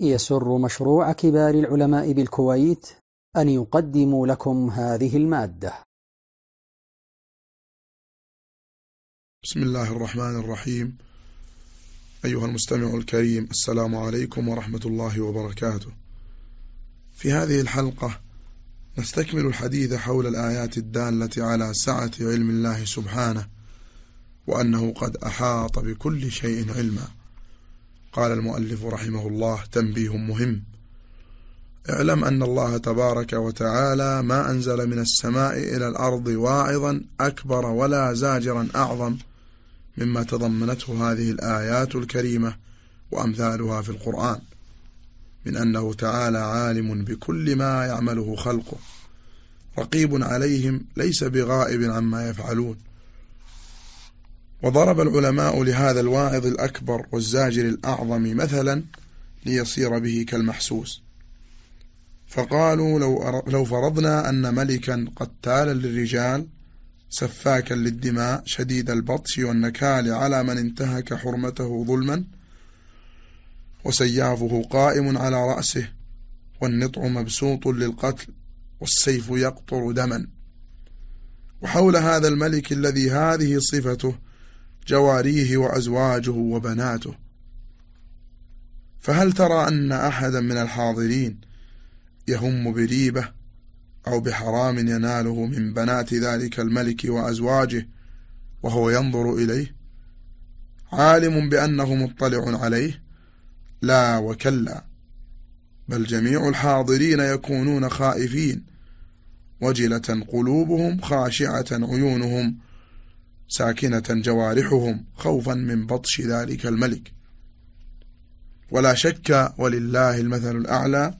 يسر مشروع كبار العلماء بالكويت أن يقدم لكم هذه المادة. بسم الله الرحمن الرحيم. أيها المستمع الكريم السلام عليكم ورحمة الله وبركاته. في هذه الحلقة نستكمل الحديث حول الآيات الدالة على سعة علم الله سبحانه وأنه قد أحاط بكل شيء علما. قال المؤلف رحمه الله تنبيه مهم. اعلم أن الله تبارك وتعالى ما أنزل من السماء إلى الأرض واعظا أكبر ولا زاجرا أعظم مما تضمنته هذه الآيات الكريمة وأمثالها في القرآن. من أنه تعالى عالم بكل ما يعمله خلقه. رقيب عليهم ليس بغائب عما يفعلون. وضرب العلماء لهذا الواعظ الأكبر والزاجر الأعظم مثلا ليصير به كالمحسوس. فقالوا لو, لو فرضنا أن ملكا قتالا للرجال سفاكا للدماء شديد البطش والنكال على من انتهك حرمته ظلما وسيافه قائم على رأسه والنطع مبسوط للقتل والسيف يقطر دما. وحول هذا الملك الذي هذه صفته جواريه وأزواجه وبناته. فهل ترى أن أحدا من الحاضرين يهم بريبة أو بحرام يناله من بنات ذلك الملك وأزواجه وهو ينظر إليه؟ عالم بأنه مطلع عليه؟ لا وكلا بل جميع الحاضرين يكونون خائفين وجلة قلوبهم خاشعة عيونهم ساكنة جوارحهم خوفا من بطش ذلك الملك. ولا شك ولله المثل الأعلى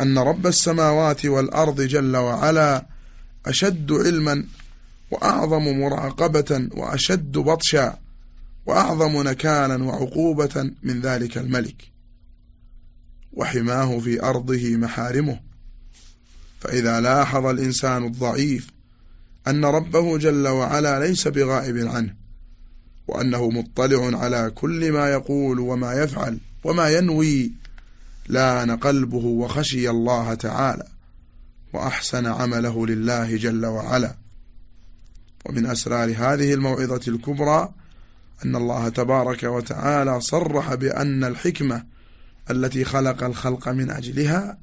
أن رب السماوات والأرض جل وعلا أشد علما وأعظم مراقبة وأشد بطشا وأعظم نكالا وعقوبة من ذلك الملك. وحماه في أرضه محارمه. فإذا لاحظ الإنسان الضعيف أن ربه جل وعلا ليس بغائب عنه وأنه مطلع على كل ما يقول وما يفعل وما ينوي لأن قلبه وخشي الله تعالى وأحسن عمله لله جل وعلا. ومن أسرار هذه الموعظة الكبرى أن الله تبارك وتعالى صرح بأن الحكمة التي خلق الخلق من أجلها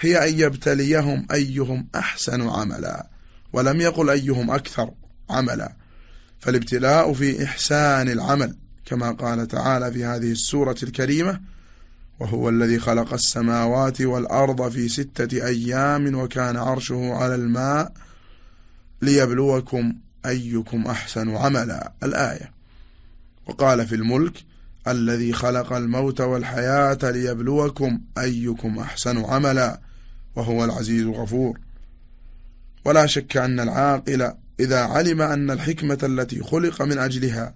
هي أن يبتليهم أيهم أحسن عملا. ولم يقل أيهم أكثر عملا. فالابتلاء في إحسان العمل كما قال تعالى في هذه السورة الكريمة وهو الذي خلق السماوات والأرض في ستة أيام وكان عرشه على الماء ليبلوكم أيكم أحسن عملا. الآية وقال في الملك الذي خلق الموت والحياة ليبلوكم أيكم أحسن عملا وهو العزيز الغفور. ولا شك أن العاقل إذا علم أن الحكمة التي خلق من أجلها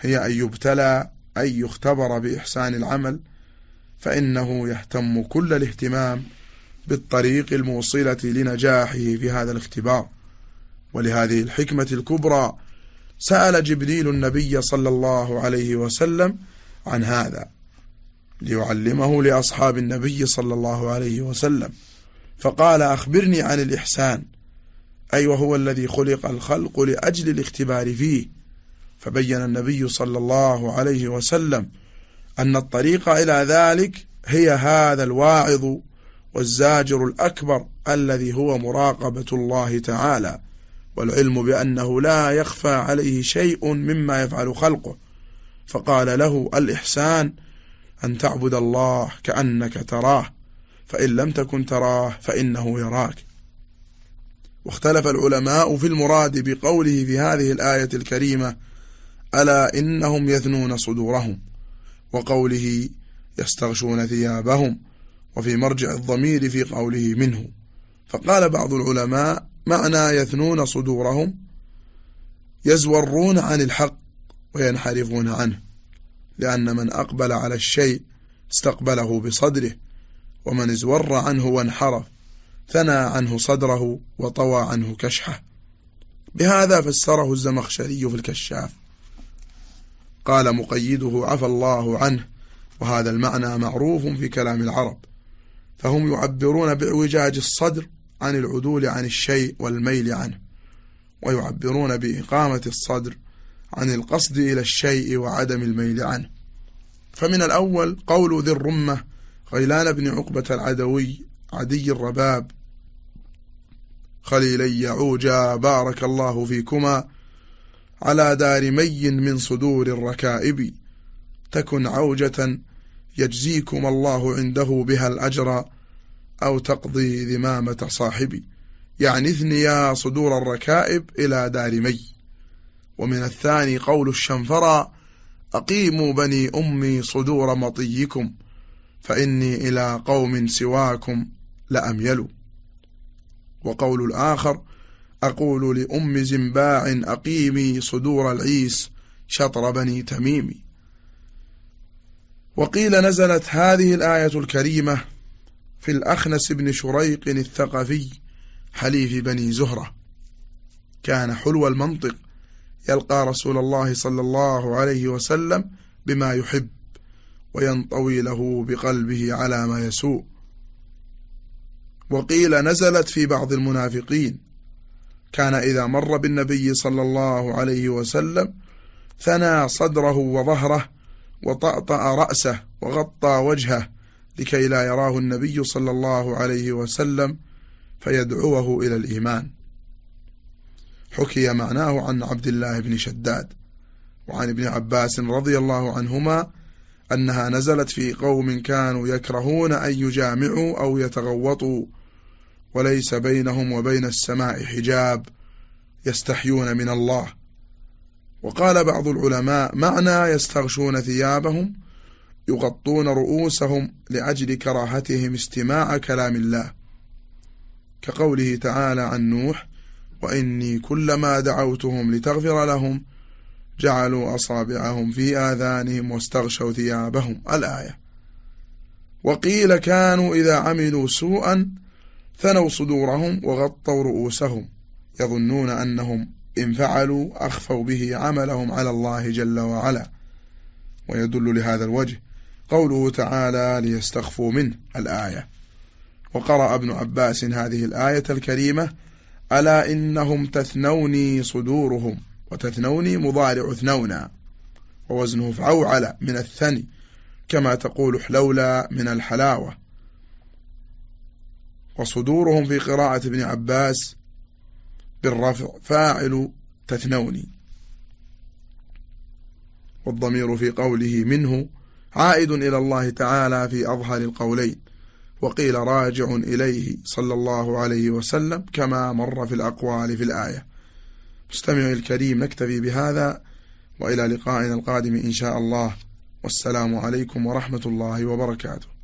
هي أن يبتلى أن يختبر بإحسان العمل فإنه يهتم كل الاهتمام بالطريق الموصلة لنجاحه في هذا الاختبار. ولهذه الحكمة الكبرى سأل جبريل النبي صلى الله عليه وسلم عن هذا ليعلمه لأصحاب النبي صلى الله عليه وسلم. فقال أخبرني عن الإحسان. أي وهو الذي خلق الخلق لأجل الاختبار فيه. فبين النبي صلى الله عليه وسلم أن الطريق إلى ذلك هي هذا الواعظ والزاجر الأكبر الذي هو مراقبة الله تعالى والعلم بأنه لا يخفى عليه شيء مما يفعل خلقه. فقال له الإحسان أن تعبد الله كأنك تراه فإن لم تكن تراه فإنه يراك. واختلف العلماء في المراد بقوله في هذه الآية الكريمة ألا إنهم يثنون صدورهم؟ وقوله يستغشون ثيابهم وفي مرجع الضمير في قوله منه. فقال بعض العلماء معنى يثنون صدورهم؟ يزورون عن الحق وينحرفون عنه لأن من أقبل على الشيء استقبله بصدره ومن ازور عنه وانحرف ثنى عنه صدره وطوى عنه كشحه. بهذا فسره الزمخشري في الكشاف. قال مقيده عفى الله عنه وهذا المعنى معروف في كلام العرب. فهم يعبرون بإعوجاج الصدر عن العدول عن الشيء والميل عنه ويعبرون بإقامة الصدر عن القصد إلى الشيء وعدم الميل عنه. فمن الأول قول ذي الرمة غيلان بن عقبة العدوي عدي الرباب خليلي يعوجا بارك الله فيكما على دار مي من صدور الركائب. تكن عوجة يجزيكم الله عنده بها الأجر أو تقضي ذمامة صاحبي يعني اثنيا صدور الركائب إلى دار مي. ومن الثاني قول الشنفرة أقيموا بني أمي صدور مطيكم فإني إلى قوم سواكم لأميل وقول الآخر أقول لأم زنباع أقيمي صدور العيس شطر بني تميم وقيل نزلت هذه الآية الكريمة في الأخنس بن شريق الثقفي حليف بني زهرة. كان حلو المنطق يلقى رسول الله صلى الله عليه وسلم بما يحب وينطوي له بقلبه على ما يسوء. وقيل نزلت في بعض المنافقين. كان إذا مر بالنبي صلى الله عليه وسلم ثنى صدره وظهره وطأطأ رأسه وغطى وجهه لكي لا يراه النبي صلى الله عليه وسلم فيدعوه إلى الإيمان. حكي معناه عن عبد الله بن شداد وعن ابن عباس رضي الله عنهما أنها نزلت في قوم كانوا يكرهون أن يجامعوا أو يتغوطوا وليس بينهم وبين السماء حجاب يستحيون من الله. وقال بعض العلماء معنى يستغشون ثيابهم يغطون رؤوسهم لأجل كراهتهم استماع كلام الله. كقوله تعالى عن نوح وإني كلما دعوتهم لتغفر لهم جعلوا أصابعهم في آذانهم واستغشوا ثيابهم. الآية. وقيل كانوا إذا عملوا سوءا ثنوا صدورهم وغطوا رؤوسهم يظنون أنهم إن فعلوا أخفوا به عملهم على الله جل وعلا. ويدل لهذا الوجه قوله تعالى ليستخفوا منه الآية. وقرأ ابن عباس هذه الآية الكريمة ألا إنهم تثنوني صدورهم وتثنوني مضارع ثنونا ووزنه فعوعل من الثني كما تقول حلولا من الحلاوة. وصدورهم في قراءة ابن عباس بالرفع فاعل تثنوني والضمير في قوله منه عائد إلى الله تعالى في أظهر القولين. وقيل راجع إليه صلى الله عليه وسلم كما مر في الأقوال في الآية. مستمع الكريم نكتفي بهذا وإلى لقائنا القادم إن شاء الله. والسلام عليكم ورحمة الله وبركاته.